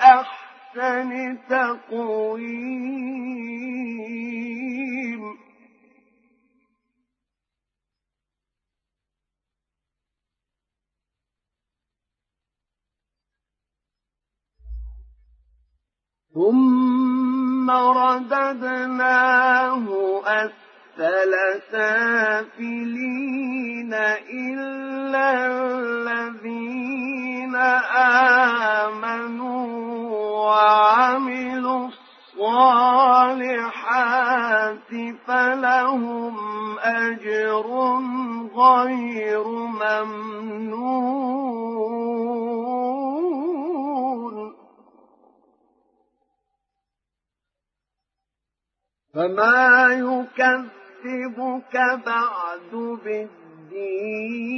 أحسن تقويم. ثم رددناه أسفل سافلين إلا الصالحات فلهم أجر غير ممنون. فما يكذبك بعد بالدين.